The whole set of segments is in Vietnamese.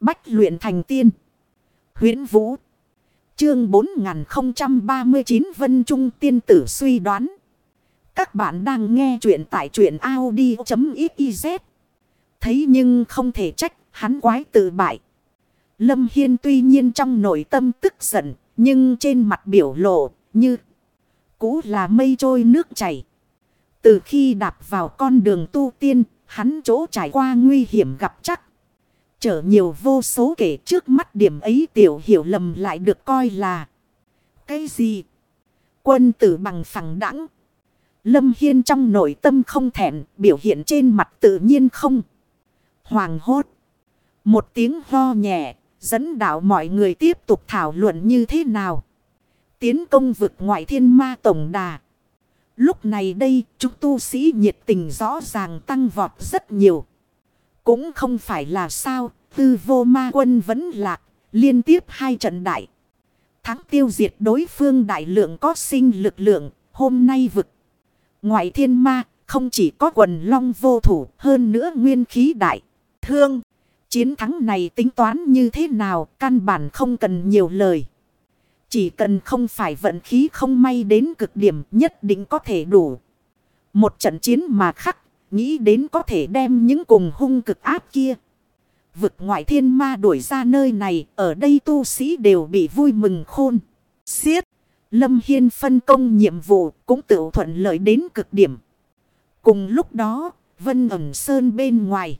Bách luyện thành tiên. huyễn Vũ. Chương 4039 Vân Trung tiên tử suy đoán. Các bạn đang nghe truyện tại truyện Audi.xyz. Thấy nhưng không thể trách hắn quái tự bại. Lâm Hiên tuy nhiên trong nội tâm tức giận. Nhưng trên mặt biểu lộ như cũ là mây trôi nước chảy. Từ khi đạp vào con đường tu tiên, hắn chỗ trải qua nguy hiểm gặp chắc. Chở nhiều vô số kể trước mắt điểm ấy tiểu hiểu lầm lại được coi là Cái gì? Quân tử bằng phẳng đẳng. Lâm Hiên trong nội tâm không thẹn, biểu hiện trên mặt tự nhiên không. Hoàng hốt. Một tiếng ho nhẹ, dẫn đạo mọi người tiếp tục thảo luận như thế nào. Tiến công vực ngoại thiên ma tổng đà. Lúc này đây, chúng tu sĩ nhiệt tình rõ ràng tăng vọt rất nhiều. Cũng không phải là sao, tư vô ma quân vẫn lạc, liên tiếp hai trận đại. Thắng tiêu diệt đối phương đại lượng có sinh lực lượng, hôm nay vực. Ngoại thiên ma, không chỉ có quần long vô thủ, hơn nữa nguyên khí đại. Thương, chiến thắng này tính toán như thế nào, căn bản không cần nhiều lời. Chỉ cần không phải vận khí không may đến cực điểm nhất định có thể đủ. Một trận chiến mà khắc, nghĩ đến có thể đem những cùng hung cực áp kia. Vực ngoại thiên ma đuổi ra nơi này, ở đây tu sĩ đều bị vui mừng khôn. Xiết, Lâm Hiên phân công nhiệm vụ cũng tự thuận lợi đến cực điểm. Cùng lúc đó, Vân ẩn sơn bên ngoài.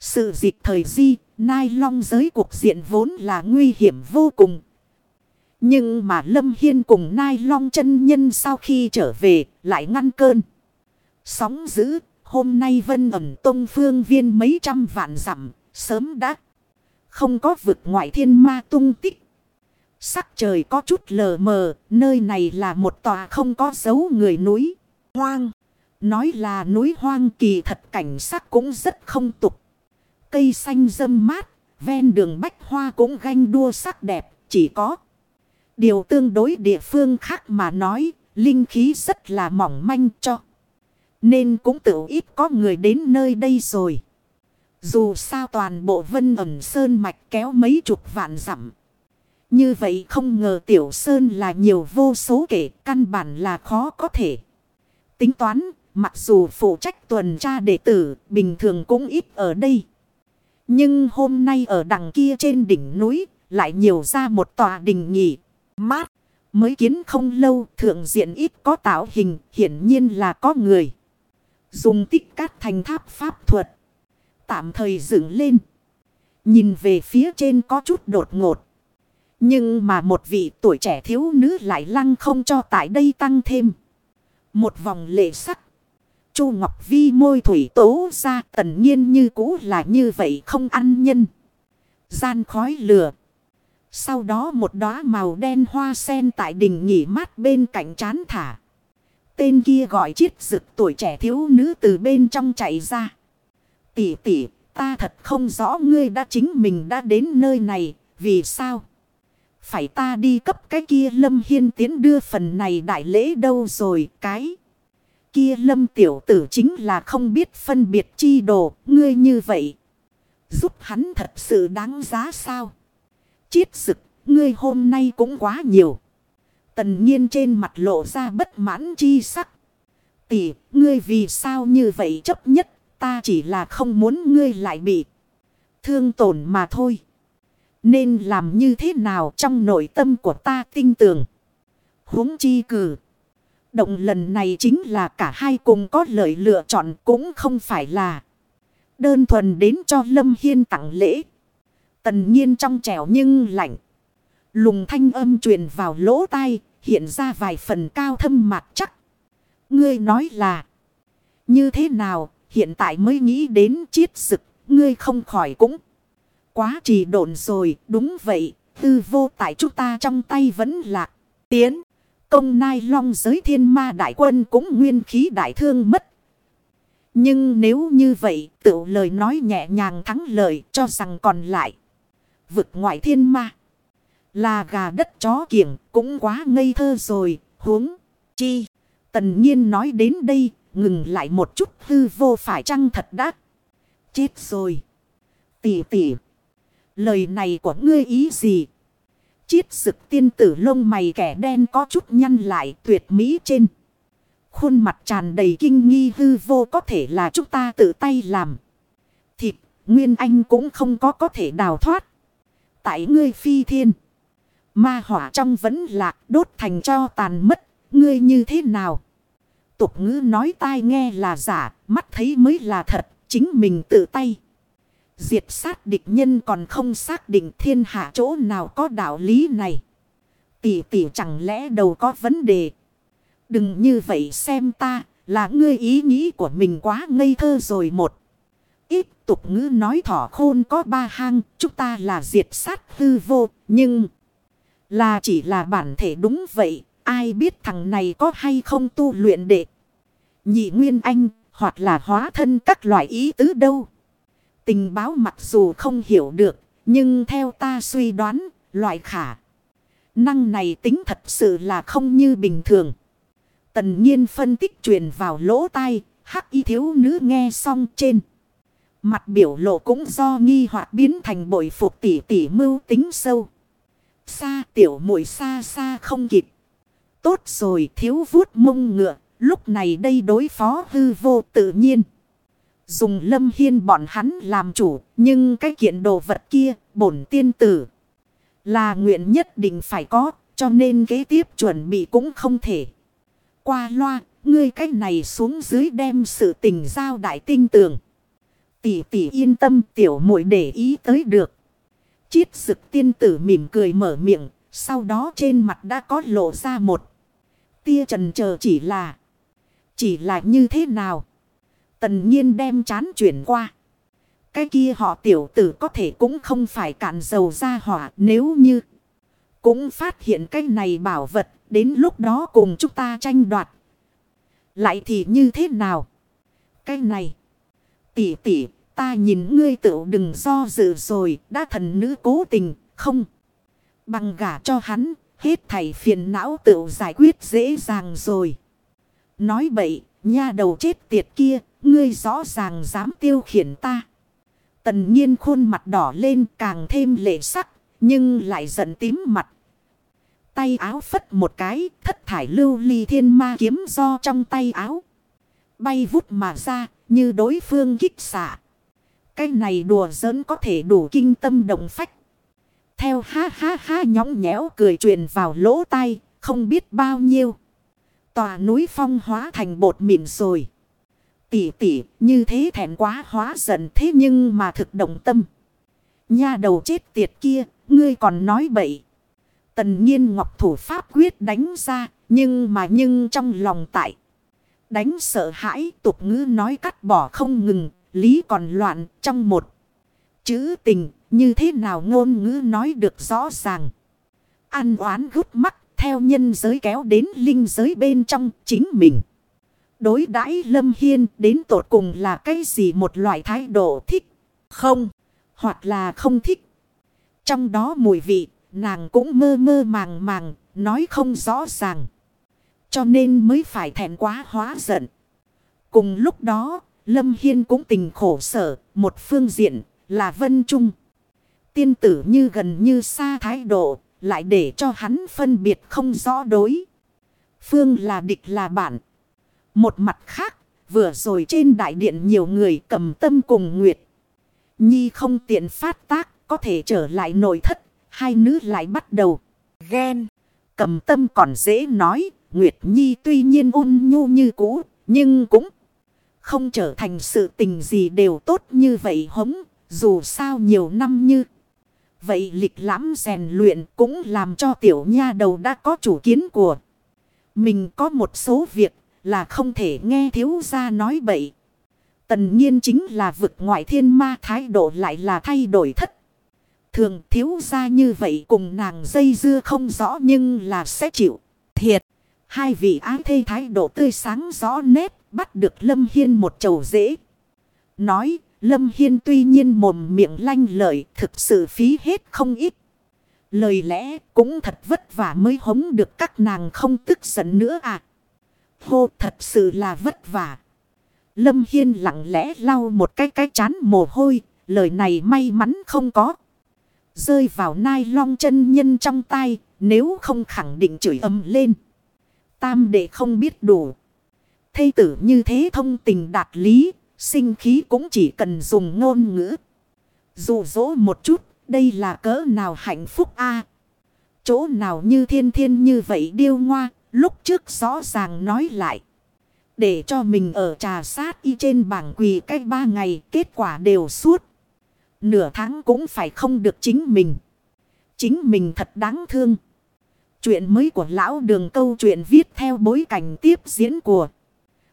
Sự dịch thời di, nai long giới cuộc diện vốn là nguy hiểm vô cùng. Nhưng mà Lâm Hiên cùng Nai Long chân nhân sau khi trở về lại ngăn cơn. Sóng dữ, hôm nay vân ẩn tông phương viên mấy trăm vạn dặm sớm đã không có vực ngoại thiên ma tung tích. Sắc trời có chút lờ mờ, nơi này là một tòa không có dấu người núi. Hoang, nói là núi hoang kỳ thật cảnh sắc cũng rất không tục. Cây xanh râm mát, ven đường bách hoa cũng ganh đua sắc đẹp, chỉ có... Điều tương đối địa phương khác mà nói, linh khí rất là mỏng manh cho. Nên cũng tự ít có người đến nơi đây rồi. Dù sao toàn bộ vân ẩm sơn mạch kéo mấy chục vạn dặm. Như vậy không ngờ tiểu sơn là nhiều vô số kể căn bản là khó có thể. Tính toán, mặc dù phụ trách tuần tra đệ tử, bình thường cũng ít ở đây. Nhưng hôm nay ở đằng kia trên đỉnh núi, lại nhiều ra một tòa đình nghỉ mát. Mới kiến không lâu thượng diện ít có tạo hình hiển nhiên là có người. Dùng tích cát thành tháp pháp thuật. Tạm thời dựng lên. Nhìn về phía trên có chút đột ngột. Nhưng mà một vị tuổi trẻ thiếu nữ lại lăng không cho tại đây tăng thêm. Một vòng lệ sắc. Chu Ngọc Vi môi thủy tố ra tần nhiên như cũ là như vậy không ăn nhân. Gian khói lửa. Sau đó một đóa màu đen hoa sen tại đỉnh nghỉ mát bên cạnh chán thả. Tên kia gọi chiết rực tuổi trẻ thiếu nữ từ bên trong chạy ra. Tỷ tỷ, ta thật không rõ ngươi đã chính mình đã đến nơi này, vì sao? Phải ta đi cấp cái kia lâm hiên tiến đưa phần này đại lễ đâu rồi, cái. Kia lâm tiểu tử chính là không biết phân biệt chi đồ, ngươi như vậy. Giúp hắn thật sự đáng giá sao? Chiết sực, ngươi hôm nay cũng quá nhiều. Tần nhiên trên mặt lộ ra bất mãn chi sắc. Tỷ, ngươi vì sao như vậy chấp nhất, ta chỉ là không muốn ngươi lại bị thương tổn mà thôi. Nên làm như thế nào trong nội tâm của ta tinh tường. huống chi cử. Động lần này chính là cả hai cùng có lợi lựa chọn cũng không phải là đơn thuần đến cho Lâm Hiên tặng lễ. Tần nhiên trong trẻo nhưng lạnh. Lùng thanh âm truyền vào lỗ tai, hiện ra vài phần cao thâm mặt chắc. Ngươi nói là, như thế nào, hiện tại mới nghĩ đến chiết sực, ngươi không khỏi cũng. Quá trì độn rồi, đúng vậy, tư vô tại chúng ta trong tay vẫn lạc. Tiến, công nai long giới thiên ma đại quân cũng nguyên khí đại thương mất. Nhưng nếu như vậy, tự lời nói nhẹ nhàng thắng lời cho rằng còn lại vực ngoại thiên ma. Là gà đất chó kiểng cũng quá ngây thơ rồi, huống chi. Tần nhiên nói đến đây, ngừng lại một chút hư vô phải chăng thật đắt. Chết rồi. Tỷ tỷ. Lời này của ngươi ý gì? Chiết sực tiên tử lông mày kẻ đen có chút nhăn lại tuyệt mỹ trên. Khuôn mặt tràn đầy kinh nghi hư vô có thể là chúng ta tự tay làm. Thịt, Nguyên Anh cũng không có có thể đào thoát. Tại ngươi phi thiên. Ma hỏa trong vẫn lạc đốt thành cho tàn mất. Ngươi như thế nào? Tục ngữ nói tai nghe là giả, mắt thấy mới là thật, chính mình tự tay. Diệt sát địch nhân còn không xác định thiên hạ chỗ nào có đạo lý này. Tỷ tỷ chẳng lẽ đầu có vấn đề. Đừng như vậy xem ta là ngươi ý nghĩ của mình quá ngây thơ rồi một. Ít tục ngữ nói thỏ khôn có ba hang chúng ta là diệt sát hư vô nhưng là chỉ là bản thể đúng vậy. Ai biết thằng này có hay không tu luyện đệ. Nhị nguyên anh hoặc là hóa thân các loại ý tứ đâu. Tình báo mặc dù không hiểu được, nhưng theo ta suy đoán, loại khả. Năng này tính thật sự là không như bình thường. Tần nhiên phân tích truyền vào lỗ tai, hắc y thiếu nữ nghe xong trên. Mặt biểu lộ cũng do nghi hoặc biến thành bội phục tỷ tỷ mưu tính sâu. Xa tiểu muội xa xa không kịp. Tốt rồi thiếu vuốt mông ngựa, lúc này đây đối phó hư vô tự nhiên. Dùng lâm hiên bọn hắn làm chủ. Nhưng cái kiện đồ vật kia bổn tiên tử. Là nguyện nhất định phải có. Cho nên kế tiếp chuẩn bị cũng không thể. Qua loa. Ngươi cái này xuống dưới đem sự tình giao đại tinh tường. Tỷ tỷ yên tâm tiểu muội để ý tới được. Chiết sực tiên tử mỉm cười mở miệng. Sau đó trên mặt đã có lộ ra một. Tia trần chờ chỉ là. Chỉ là như thế nào? Tần nhiên đem chán chuyển qua. Cái kia họ tiểu tử có thể cũng không phải cạn dầu ra hỏa, nếu như. Cũng phát hiện cái này bảo vật, đến lúc đó cùng chúng ta tranh đoạt. Lại thì như thế nào? Cái này. Tỷ tỷ ta nhìn ngươi tựu đừng do dự rồi, đã thần nữ cố tình, không. Bằng gả cho hắn, hết thảy phiền não tựu giải quyết dễ dàng rồi. Nói bậy, nha đầu chết tiệt kia, Ngươi rõ ràng dám tiêu khiển ta. Tần nhiên khuôn mặt đỏ lên càng thêm lệ sắc. Nhưng lại giận tím mặt. Tay áo phất một cái. Thất thải lưu ly thiên ma kiếm do trong tay áo. Bay vút mà ra. Như đối phương kích xạ. Cái này đùa giỡn có thể đủ kinh tâm động phách. Theo ha ha ha nhõng nhẽo cười truyền vào lỗ tai. Không biết bao nhiêu. Tòa núi phong hóa thành bột mịn rồi tỷ tỷ như thế thẹn quá hóa giận thế nhưng mà thực động tâm. Nha đầu chết tiệt kia, ngươi còn nói bậy. Tần nhiên ngọc thủ pháp quyết đánh ra, nhưng mà nhưng trong lòng tại. Đánh sợ hãi tục ngữ nói cắt bỏ không ngừng, lý còn loạn trong một. Chữ tình, như thế nào ngôn ngữ nói được rõ ràng. Ăn oán gút mắt, theo nhân giới kéo đến linh giới bên trong chính mình đối đãi Lâm Hiên đến tột cùng là cái gì một loại thái độ thích, không, hoặc là không thích. Trong đó mùi vị, nàng cũng mơ mơ màng màng, nói không rõ ràng. Cho nên mới phải thẹn quá hóa giận. Cùng lúc đó, Lâm Hiên cũng tình khổ sở, một phương diện là Vân Trung. Tiên tử như gần như xa thái độ, lại để cho hắn phân biệt không rõ đối. Phương là địch là bạn. Một mặt khác, vừa rồi trên đại điện nhiều người cầm tâm cùng Nguyệt. Nhi không tiện phát tác, có thể trở lại nội thất, hai nữ lại bắt đầu ghen. Cầm tâm còn dễ nói, Nguyệt Nhi tuy nhiên ôn nhu như cũ, nhưng cũng không trở thành sự tình gì đều tốt như vậy hống, dù sao nhiều năm như. Vậy lịch lãm rèn luyện cũng làm cho tiểu nha đầu đã có chủ kiến của. Mình có một số việc là không thể nghe thiếu gia nói bậy. Tần nhiên chính là vực ngoại thiên ma thái độ lại là thay đổi thất. Thường thiếu gia như vậy cùng nàng dây dưa không rõ nhưng là sẽ chịu. Thiệt, hai vị ái thê thái độ tươi sáng rõ nét bắt được Lâm Hiên một chầu dễ. Nói, Lâm Hiên tuy nhiên mồm miệng lanh lợi thực sự phí hết không ít. Lời lẽ cũng thật vất vả mới hống được các nàng không tức giận nữa à. Hô thật sự là vất vả. Lâm Hiên lặng lẽ lau một cái cái chán mồ hôi. Lời này may mắn không có. Rơi vào nai long chân nhân trong tay, nếu không khẳng định chửi âm lên. Tam đệ không biết đủ. Thây tử như thế thông tình đạt lý, sinh khí cũng chỉ cần dùng ngôn ngữ. Dụ dỗ một chút, đây là cỡ nào hạnh phúc a Chỗ nào như thiên thiên như vậy điêu ngoa, lúc trước rõ ràng nói lại. Để cho mình ở trà sát y trên bảng quỳ cách ba ngày, kết quả đều suốt. Nửa tháng cũng phải không được chính mình. Chính mình thật đáng thương. Chuyện mới của lão đường câu chuyện viết theo bối cảnh tiếp diễn của